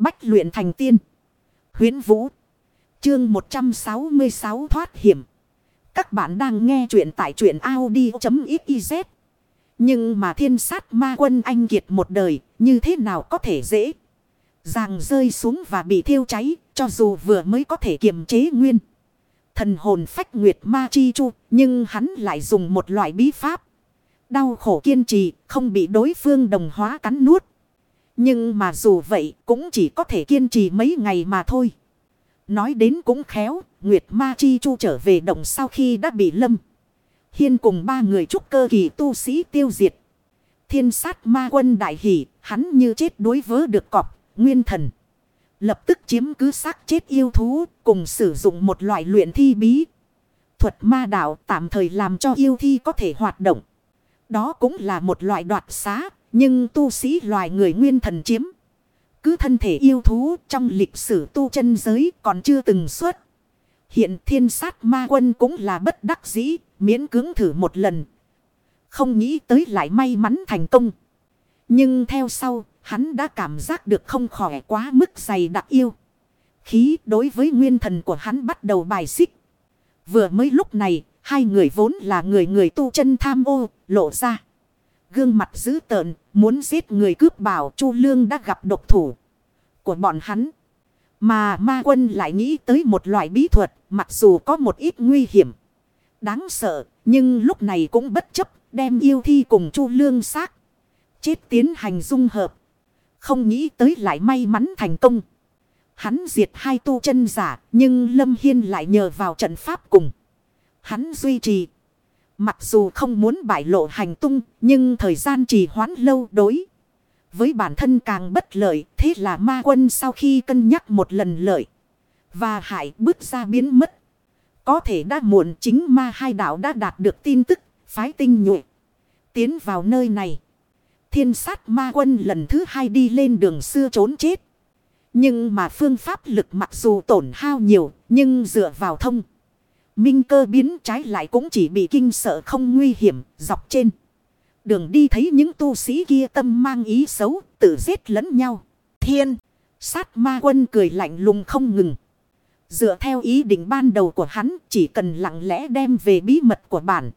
Bách luyện thành tiên. Huyến Vũ. Chương 166 thoát hiểm. Các bạn đang nghe truyện tại truyện Audi.xyz. Nhưng mà thiên sát ma quân anh kiệt một đời, như thế nào có thể dễ. Ràng rơi xuống và bị thiêu cháy, cho dù vừa mới có thể kiềm chế nguyên. Thần hồn phách nguyệt ma chi chu, nhưng hắn lại dùng một loại bí pháp. Đau khổ kiên trì, không bị đối phương đồng hóa cắn nuốt. Nhưng mà dù vậy cũng chỉ có thể kiên trì mấy ngày mà thôi. Nói đến cũng khéo, Nguyệt Ma Chi Chu trở về động sau khi đã bị lâm. Hiên cùng ba người trúc cơ kỳ tu sĩ tiêu diệt. Thiên sát ma quân đại hỷ, hắn như chết đối vớ được cọp, nguyên thần. Lập tức chiếm cứ xác chết yêu thú, cùng sử dụng một loại luyện thi bí. Thuật ma đạo tạm thời làm cho yêu thi có thể hoạt động. Đó cũng là một loại đoạt xá, nhưng tu sĩ loài người nguyên thần chiếm. Cứ thân thể yêu thú trong lịch sử tu chân giới còn chưa từng xuất. Hiện thiên sát ma quân cũng là bất đắc dĩ, miễn cưỡng thử một lần. Không nghĩ tới lại may mắn thành công. Nhưng theo sau, hắn đã cảm giác được không khỏe quá mức dày đặc yêu. Khí đối với nguyên thần của hắn bắt đầu bài xích. Vừa mới lúc này, hai người vốn là người người tu chân tham ô, lộ ra. Gương mặt dữ tợn, muốn giết người cướp bảo Chu Lương đã gặp độc thủ của bọn hắn. Mà ma quân lại nghĩ tới một loại bí thuật, mặc dù có một ít nguy hiểm. Đáng sợ, nhưng lúc này cũng bất chấp, đem yêu thi cùng Chu Lương xác. Chết tiến hành dung hợp. Không nghĩ tới lại may mắn thành công. Hắn diệt hai tu chân giả, nhưng Lâm Hiên lại nhờ vào trận pháp cùng. Hắn duy trì. Mặc dù không muốn bại lộ hành tung, nhưng thời gian trì hoãn lâu đối. Với bản thân càng bất lợi, thế là ma quân sau khi cân nhắc một lần lợi. Và hại bước ra biến mất. Có thể đã muộn chính ma hai đạo đã đạt được tin tức, phái tinh nhuệ. Tiến vào nơi này. Thiên sát ma quân lần thứ hai đi lên đường xưa trốn chết. Nhưng mà phương pháp lực mặc dù tổn hao nhiều, nhưng dựa vào thông. Minh cơ biến trái lại cũng chỉ bị kinh sợ không nguy hiểm, dọc trên. Đường đi thấy những tu sĩ kia tâm mang ý xấu, tự giết lẫn nhau. Thiên, sát ma quân cười lạnh lùng không ngừng. Dựa theo ý định ban đầu của hắn, chỉ cần lặng lẽ đem về bí mật của bản.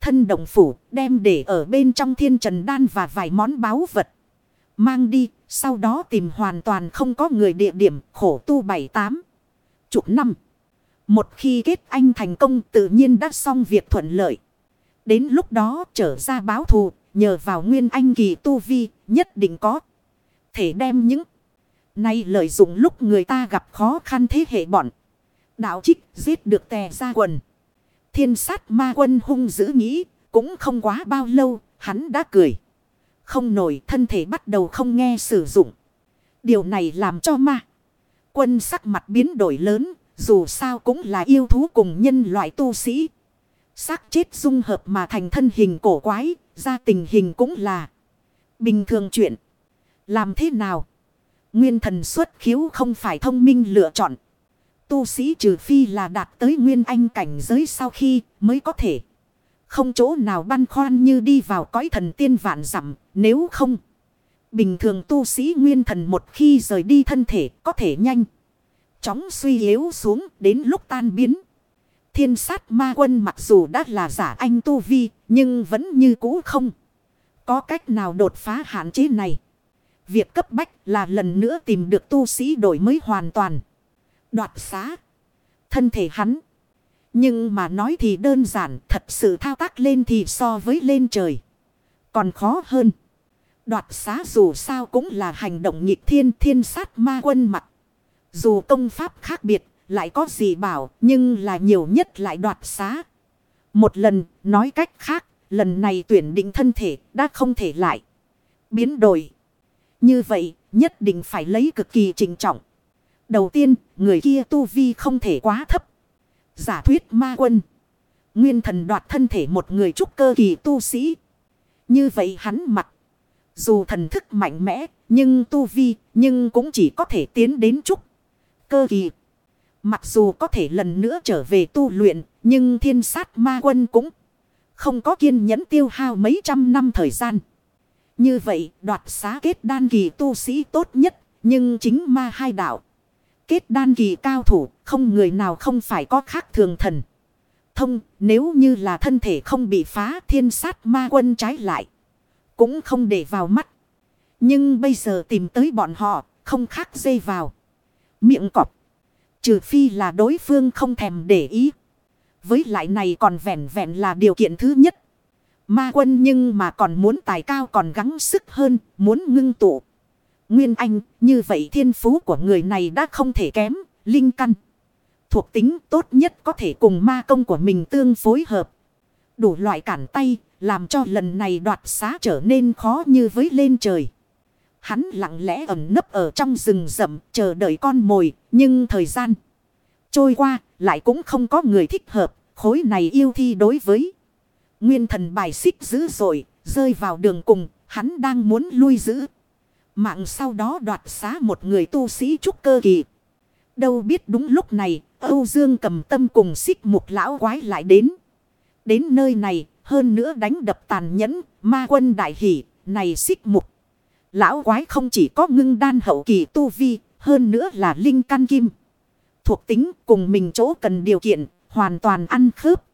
Thân đồng phủ, đem để ở bên trong thiên trần đan và vài món báu vật. Mang đi, sau đó tìm hoàn toàn không có người địa điểm khổ tu bảy tám chục năm. Một khi kết anh thành công tự nhiên đã xong việc thuận lợi. Đến lúc đó trở ra báo thù, nhờ vào nguyên anh kỳ tu vi, nhất định có. Thể đem những nay lợi dụng lúc người ta gặp khó khăn thế hệ bọn. Đạo trích giết được tè ra quần. Thiên sát ma quân hung dữ nghĩ, cũng không quá bao lâu, hắn đã cười. Không nổi thân thể bắt đầu không nghe sử dụng. Điều này làm cho ma. Quân sắc mặt biến đổi lớn, dù sao cũng là yêu thú cùng nhân loại tu sĩ. xác chết dung hợp mà thành thân hình cổ quái, ra tình hình cũng là bình thường chuyện. Làm thế nào? Nguyên thần xuất khiếu không phải thông minh lựa chọn. Tu sĩ trừ phi là đạt tới nguyên anh cảnh giới sau khi mới có thể. Không chỗ nào băn khoăn như đi vào cõi thần tiên vạn dặm nếu không. Bình thường tu sĩ nguyên thần một khi rời đi thân thể có thể nhanh chóng suy yếu xuống đến lúc tan biến. Thiên sát ma quân mặc dù đã là giả anh tu vi, nhưng vẫn như cũ không. Có cách nào đột phá hạn chế này. Việc cấp bách là lần nữa tìm được tu sĩ đổi mới hoàn toàn. Đoạt xá. Thân thể hắn. Nhưng mà nói thì đơn giản, thật sự thao tác lên thì so với lên trời. Còn khó hơn. Đoạt xá dù sao cũng là hành động nghịch thiên thiên sát ma quân mặt. Dù công pháp khác biệt, lại có gì bảo, nhưng là nhiều nhất lại đoạt xá. Một lần, nói cách khác, lần này tuyển định thân thể đã không thể lại. Biến đổi. Như vậy, nhất định phải lấy cực kỳ trình trọng. Đầu tiên, người kia tu vi không thể quá thấp. Giả thuyết ma quân. Nguyên thần đoạt thân thể một người trúc cơ kỳ tu sĩ. Như vậy hắn mặc. Dù thần thức mạnh mẽ, nhưng tu vi, nhưng cũng chỉ có thể tiến đến trúc cơ kỳ. Mặc dù có thể lần nữa trở về tu luyện, nhưng thiên sát ma quân cũng không có kiên nhẫn tiêu hao mấy trăm năm thời gian. Như vậy, đoạt xá kết đan kỳ tu sĩ tốt nhất, Nhưng chính ma hai đạo. Kết đan kỳ cao thủ, không người nào không phải có khác thường thần. Thông, nếu như là thân thể không bị phá thiên sát ma quân trái lại. Cũng không để vào mắt. Nhưng bây giờ tìm tới bọn họ, không khác dây vào. Miệng cọp. Trừ phi là đối phương không thèm để ý. Với lại này còn vẹn vẹn là điều kiện thứ nhất. Ma quân nhưng mà còn muốn tài cao còn gắng sức hơn, muốn ngưng tụ. Nguyên Anh, như vậy thiên phú của người này đã không thể kém, linh căn. Thuộc tính tốt nhất có thể cùng ma công của mình tương phối hợp. Đủ loại cản tay, làm cho lần này đoạt xá trở nên khó như với lên trời. Hắn lặng lẽ ẩn nấp ở trong rừng rậm, chờ đợi con mồi, nhưng thời gian trôi qua, lại cũng không có người thích hợp, khối này yêu thi đối với. Nguyên thần bài xích dữ dội, rơi vào đường cùng, hắn đang muốn lui giữ. Mạng sau đó đoạt xá một người tu sĩ trúc cơ kỳ. Đâu biết đúng lúc này, Âu Dương cầm tâm cùng xích mục lão quái lại đến. Đến nơi này, hơn nữa đánh đập tàn nhẫn, ma quân đại hỷ, này xích mục. Lão quái không chỉ có ngưng đan hậu kỳ tu vi, hơn nữa là linh căn kim. Thuộc tính cùng mình chỗ cần điều kiện, hoàn toàn ăn khớp.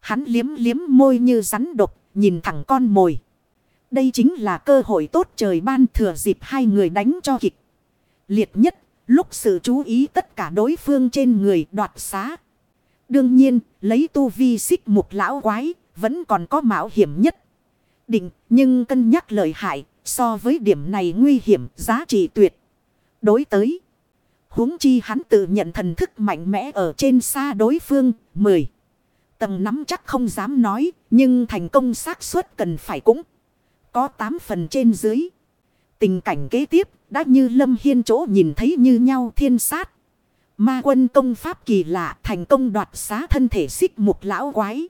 Hắn liếm liếm môi như rắn độc, nhìn thẳng con mồi. Đây chính là cơ hội tốt trời ban thừa dịp hai người đánh cho kịch. Liệt nhất, lúc sự chú ý tất cả đối phương trên người đoạt xá. Đương nhiên, lấy tu vi xích mục lão quái, vẫn còn có mạo hiểm nhất. Định, nhưng cân nhắc lợi hại, so với điểm này nguy hiểm, giá trị tuyệt. Đối tới, huống chi hắn tự nhận thần thức mạnh mẽ ở trên xa đối phương, 10. Tầng nắm chắc không dám nói, nhưng thành công xác suất cần phải cũng có 8 phần trên dưới. Tình cảnh kế tiếp đã như Lâm Hiên chỗ nhìn thấy như nhau thiên sát. Ma quân công pháp kỳ lạ thành công đoạt xá thân thể xích một lão quái.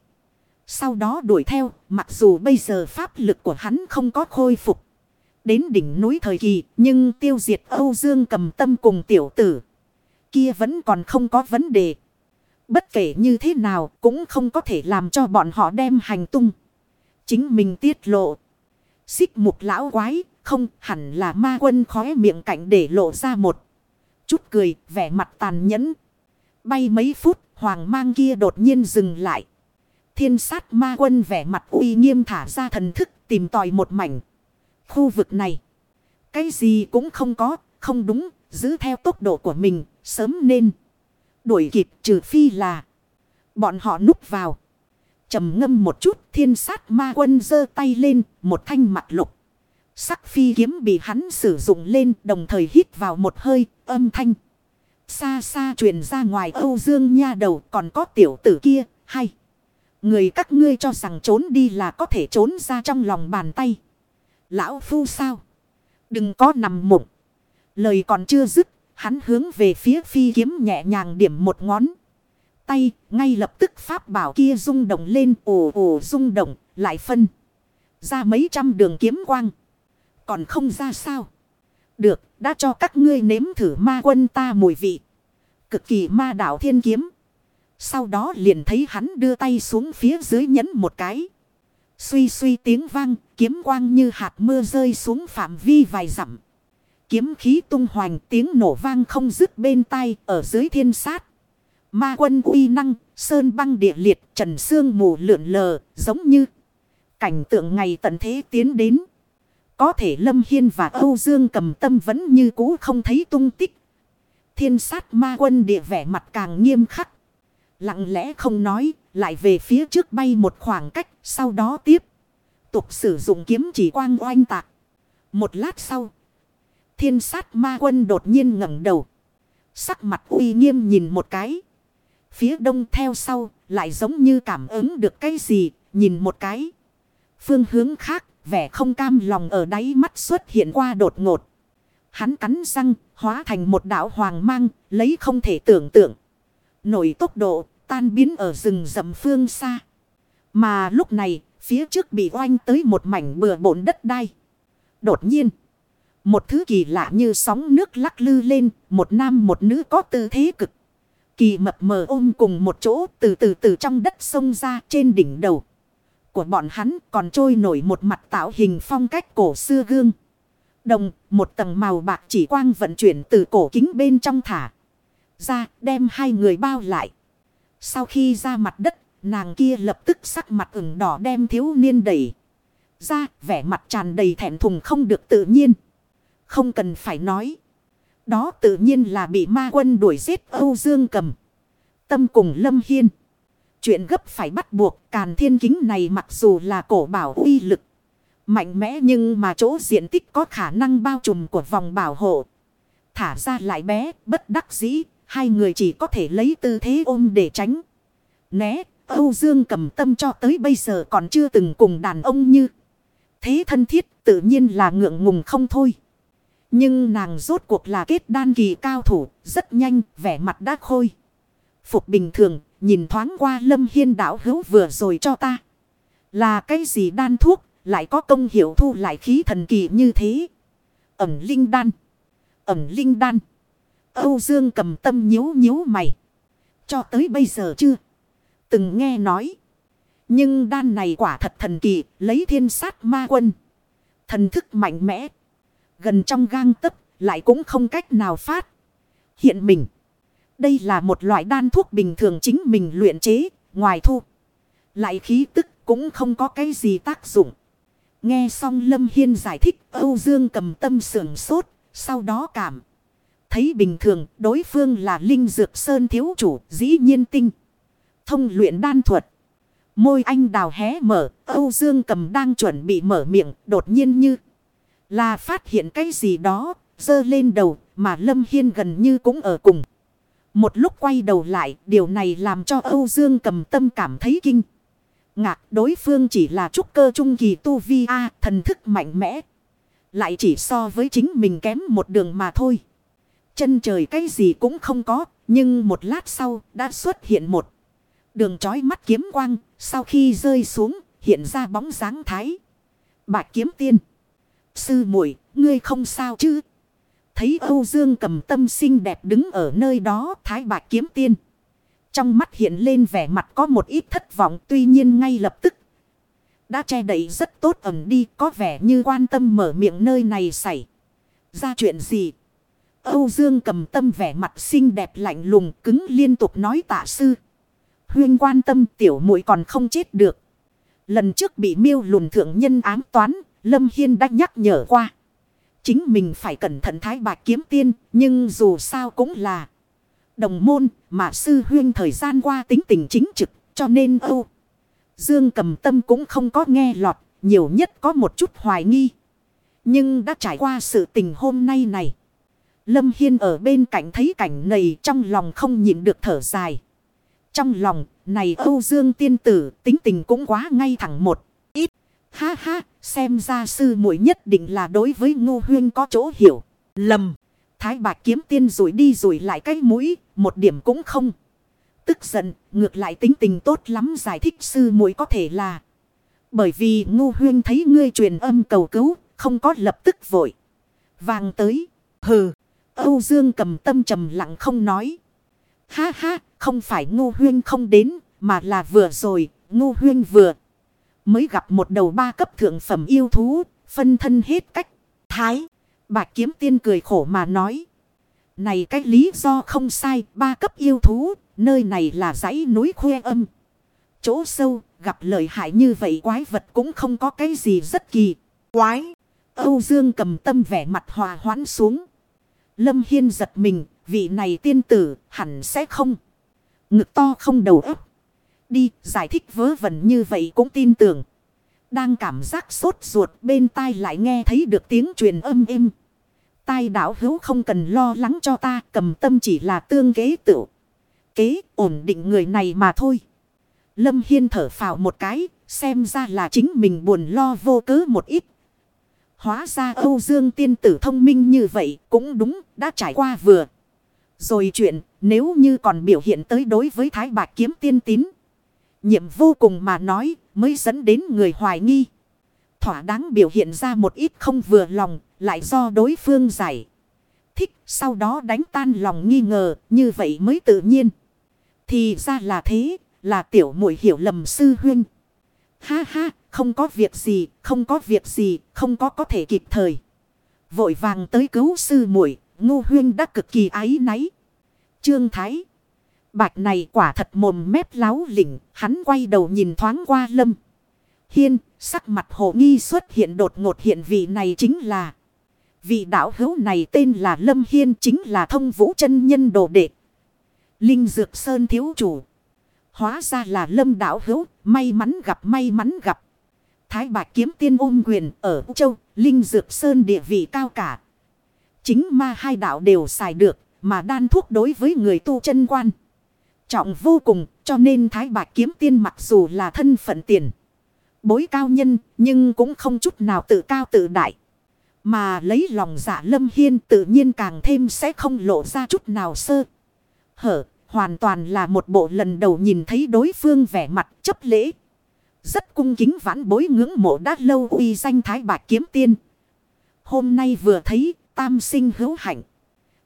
Sau đó đuổi theo, mặc dù bây giờ pháp lực của hắn không có khôi phục. Đến đỉnh núi thời kỳ, nhưng tiêu diệt Âu Dương cầm tâm cùng tiểu tử. Kia vẫn còn không có vấn đề. Bất kể như thế nào cũng không có thể làm cho bọn họ đem hành tung. Chính mình tiết lộ. Xích mục lão quái không hẳn là ma quân khóe miệng cạnh để lộ ra một. Chút cười vẻ mặt tàn nhẫn. Bay mấy phút hoàng mang kia đột nhiên dừng lại. Thiên sát ma quân vẻ mặt uy nghiêm thả ra thần thức tìm tòi một mảnh. Khu vực này. Cái gì cũng không có, không đúng, giữ theo tốc độ của mình, sớm nên đuổi kịp trừ phi là. Bọn họ núp vào. trầm ngâm một chút thiên sát ma quân giơ tay lên một thanh mặt lục. Sắc phi kiếm bị hắn sử dụng lên đồng thời hít vào một hơi âm thanh. Xa xa truyền ra ngoài Âu Dương nha đầu còn có tiểu tử kia hay. Người các ngươi cho rằng trốn đi là có thể trốn ra trong lòng bàn tay. Lão phu sao? Đừng có nằm mộng. Lời còn chưa dứt Hắn hướng về phía phi kiếm nhẹ nhàng điểm một ngón. Tay, ngay lập tức pháp bảo kia rung động lên ồ ồ rung động, lại phân. Ra mấy trăm đường kiếm quang. Còn không ra sao? Được, đã cho các ngươi nếm thử ma quân ta mùi vị. Cực kỳ ma đảo thiên kiếm. Sau đó liền thấy hắn đưa tay xuống phía dưới nhấn một cái. Suy suy tiếng vang, kiếm quang như hạt mưa rơi xuống phạm vi vài dặm. Kiếm khí tung hoành tiếng nổ vang không dứt bên tai ở dưới thiên sát. Ma quân uy năng, sơn băng địa liệt, trần xương mù lượn lờ, giống như cảnh tượng ngày tận thế tiến đến. Có thể Lâm Hiên và Âu Dương cầm tâm vẫn như cũ không thấy tung tích. Thiên sát ma quân địa vẻ mặt càng nghiêm khắc. Lặng lẽ không nói, lại về phía trước bay một khoảng cách, sau đó tiếp. Tục sử dụng kiếm chỉ quang oanh tạc. Một lát sau, Thiên sát ma quân đột nhiên ngẩng đầu. Sắc mặt uy nghiêm nhìn một cái. Phía đông theo sau lại giống như cảm ứng được cái gì. Nhìn một cái. Phương hướng khác vẻ không cam lòng ở đáy mắt xuất hiện qua đột ngột. Hắn cắn răng hóa thành một đạo hoàng mang lấy không thể tưởng tượng. Nổi tốc độ tan biến ở rừng rậm phương xa. Mà lúc này phía trước bị oanh tới một mảnh bừa bộn đất đai. Đột nhiên. Một thứ kỳ lạ như sóng nước lắc lư lên, một nam một nữ có tư thế cực. Kỳ mập mờ ôm cùng một chỗ từ từ từ trong đất sông ra trên đỉnh đầu. Của bọn hắn còn trôi nổi một mặt tạo hình phong cách cổ xưa gương. đồng, một tầng màu bạc chỉ quang vận chuyển từ cổ kính bên trong thả. Ra, đem hai người bao lại. Sau khi ra mặt đất, nàng kia lập tức sắc mặt ửng đỏ đem thiếu niên đẩy. Ra, vẻ mặt tràn đầy thẹn thùng không được tự nhiên. Không cần phải nói. Đó tự nhiên là bị ma quân đuổi giết Âu Dương cầm. Tâm cùng Lâm Hiên. Chuyện gấp phải bắt buộc càn thiên kính này mặc dù là cổ bảo uy lực. Mạnh mẽ nhưng mà chỗ diện tích có khả năng bao trùm của vòng bảo hộ. Thả ra lại bé, bất đắc dĩ, hai người chỉ có thể lấy tư thế ôm để tránh. Né, Âu Dương cầm tâm cho tới bây giờ còn chưa từng cùng đàn ông như. Thế thân thiết tự nhiên là ngượng ngùng không thôi. Nhưng nàng rốt cuộc là kết đan kỳ cao thủ, rất nhanh, vẻ mặt đã khôi. Phục bình thường, nhìn thoáng qua lâm hiên đảo hữu vừa rồi cho ta. Là cái gì đan thuốc, lại có công hiệu thu lại khí thần kỳ như thế. Ẩm linh đan. Ẩm linh đan. Âu Dương cầm tâm nhíu nhíu mày. Cho tới bây giờ chưa? Từng nghe nói. Nhưng đan này quả thật thần kỳ, lấy thiên sát ma quân. Thần thức mạnh mẽ. Gần trong gang tấc lại cũng không cách nào phát. Hiện mình. Đây là một loại đan thuốc bình thường chính mình luyện chế, ngoài thu. Lại khí tức cũng không có cái gì tác dụng. Nghe xong Lâm Hiên giải thích Âu Dương cầm tâm sưởng sốt, sau đó cảm. Thấy bình thường đối phương là Linh Dược Sơn thiếu chủ dĩ nhiên tinh. Thông luyện đan thuật. Môi anh đào hé mở, Âu Dương cầm đang chuẩn bị mở miệng, đột nhiên như là phát hiện cái gì đó, dơ lên đầu, mà Lâm Hiên gần như cũng ở cùng. Một lúc quay đầu lại, điều này làm cho Âu Dương cầm tâm cảm thấy kinh. Ngạc đối phương chỉ là trúc cơ trung kỳ tu vi A, thần thức mạnh mẽ. Lại chỉ so với chính mình kém một đường mà thôi. Chân trời cái gì cũng không có, nhưng một lát sau đã xuất hiện một. Đường trói mắt kiếm quang, sau khi rơi xuống, hiện ra bóng dáng thái. Bạch kiếm tiên. Sư muội ngươi không sao chứ? Thấy Âu Dương cầm tâm xinh đẹp đứng ở nơi đó, thái bạch kiếm tiên. Trong mắt hiện lên vẻ mặt có một ít thất vọng tuy nhiên ngay lập tức. Đã che đậy rất tốt ẩm đi có vẻ như quan tâm mở miệng nơi này xảy. Ra chuyện gì? Âu Dương cầm tâm vẻ mặt xinh đẹp lạnh lùng cứng liên tục nói tạ sư. Huyên quan tâm tiểu muội còn không chết được. Lần trước bị miêu lùn thượng nhân ám toán, Lâm Hiên đã nhắc nhở qua. Chính mình phải cẩn thận thái bạc kiếm tiên, nhưng dù sao cũng là đồng môn mà sư huyên thời gian qua tính tình chính trực, cho nên Âu. Dương cầm tâm cũng không có nghe lọt, nhiều nhất có một chút hoài nghi. Nhưng đã trải qua sự tình hôm nay này. Lâm Hiên ở bên cạnh thấy cảnh này trong lòng không nhịn được thở dài. Trong lòng, này Âu Dương tiên tử tính tình cũng quá ngay thẳng một ít. Ha ha, xem ra sư muội nhất định là đối với ngô huyên có chỗ hiểu. Lầm, thái bạc kiếm tiên rủi đi rủi lại cái mũi, một điểm cũng không. Tức giận, ngược lại tính tình tốt lắm giải thích sư muội có thể là. Bởi vì ngô huyên thấy ngươi truyền âm cầu cứu, không có lập tức vội. Vàng tới, hừ. Âu Dương cầm tâm trầm lặng không nói. Ha ha, không phải ngu huyên không đến, mà là vừa rồi, ngu huyên vừa. Mới gặp một đầu ba cấp thượng phẩm yêu thú, phân thân hết cách. Thái, bà kiếm tiên cười khổ mà nói. Này cách lý do không sai, ba cấp yêu thú, nơi này là dãy núi khuê âm. Chỗ sâu, gặp lợi hại như vậy quái vật cũng không có cái gì rất kỳ. Quái, Âu Dương cầm tâm vẻ mặt hòa hoãn xuống. Lâm Hiên giật mình, vị này tiên tử hẳn sẽ không. Ngực to không đầu ấp. Đi, giải thích vớ vẩn như vậy cũng tin tưởng. Đang cảm giác sốt ruột bên tai lại nghe thấy được tiếng truyền âm êm. Tai đảo hữu không cần lo lắng cho ta, cầm tâm chỉ là tương kế tự. Kế ổn định người này mà thôi. Lâm Hiên thở phào một cái, xem ra là chính mình buồn lo vô cớ một ít. Hóa ra Âu Dương tiên tử thông minh như vậy cũng đúng đã trải qua vừa. Rồi chuyện nếu như còn biểu hiện tới đối với Thái bạc kiếm tiên tín. Nhiệm vô cùng mà nói mới dẫn đến người hoài nghi. Thỏa đáng biểu hiện ra một ít không vừa lòng lại do đối phương giải. Thích sau đó đánh tan lòng nghi ngờ như vậy mới tự nhiên. Thì ra là thế là tiểu muội hiểu lầm sư huynh. Ha ha không có việc gì, không có việc gì, không có có thể kịp thời. Vội vàng tới cứu sư muội Ngô huyên đã cực kỳ ái náy. Trương Thái. Bạch này quả thật mồm mép láo lỉnh. Hắn quay đầu nhìn thoáng qua lâm. Hiên. Sắc mặt hồ nghi xuất hiện đột ngột hiện vị này chính là. Vị đạo hữu này tên là Lâm Hiên chính là thông vũ chân nhân đồ đệ. Linh Dược Sơn thiếu chủ. Hóa ra là Lâm đạo hữu, may mắn gặp may mắn gặp. Thái Bạch kiếm tiên ôm quyền ở Châu, Linh Dược Sơn địa vị cao cả. Chính ma hai đạo đều xài được, mà đan thuốc đối với người tu chân quan. Trọng vô cùng, cho nên Thái bạc kiếm tiên mặc dù là thân phận tiền. Bối cao nhân, nhưng cũng không chút nào tự cao tự đại. Mà lấy lòng dạ lâm hiên tự nhiên càng thêm sẽ không lộ ra chút nào sơ. Hở, hoàn toàn là một bộ lần đầu nhìn thấy đối phương vẻ mặt chấp lễ. Rất cung kính vãn bối ngưỡng mộ đã lâu uy danh thái bạc kiếm tiên. Hôm nay vừa thấy tam sinh hữu hạnh.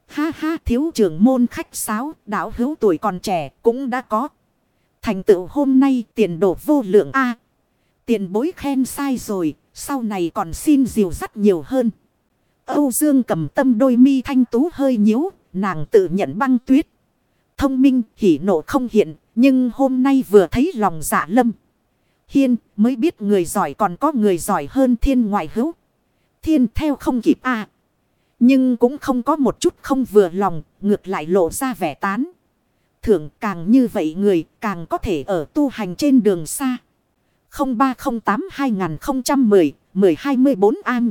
Ha ha thiếu trưởng môn khách sáo đạo hữu tuổi còn trẻ cũng đã có. Thành tựu hôm nay tiền đổ vô lượng A. tiền bối khen sai rồi sau này còn xin dìu dắt nhiều hơn. Âu Dương cầm tâm đôi mi thanh tú hơi nhíu, nàng tự nhận băng tuyết. Thông minh, hỉ nộ không hiện, nhưng hôm nay vừa thấy lòng dạ lâm. Hiên mới biết người giỏi còn có người giỏi hơn thiên ngoại hữu. Thiên theo không kịp a nhưng cũng không có một chút không vừa lòng, ngược lại lộ ra vẻ tán. Thưởng càng như vậy người càng có thể ở tu hành trên đường xa. 0308 2010 1024 An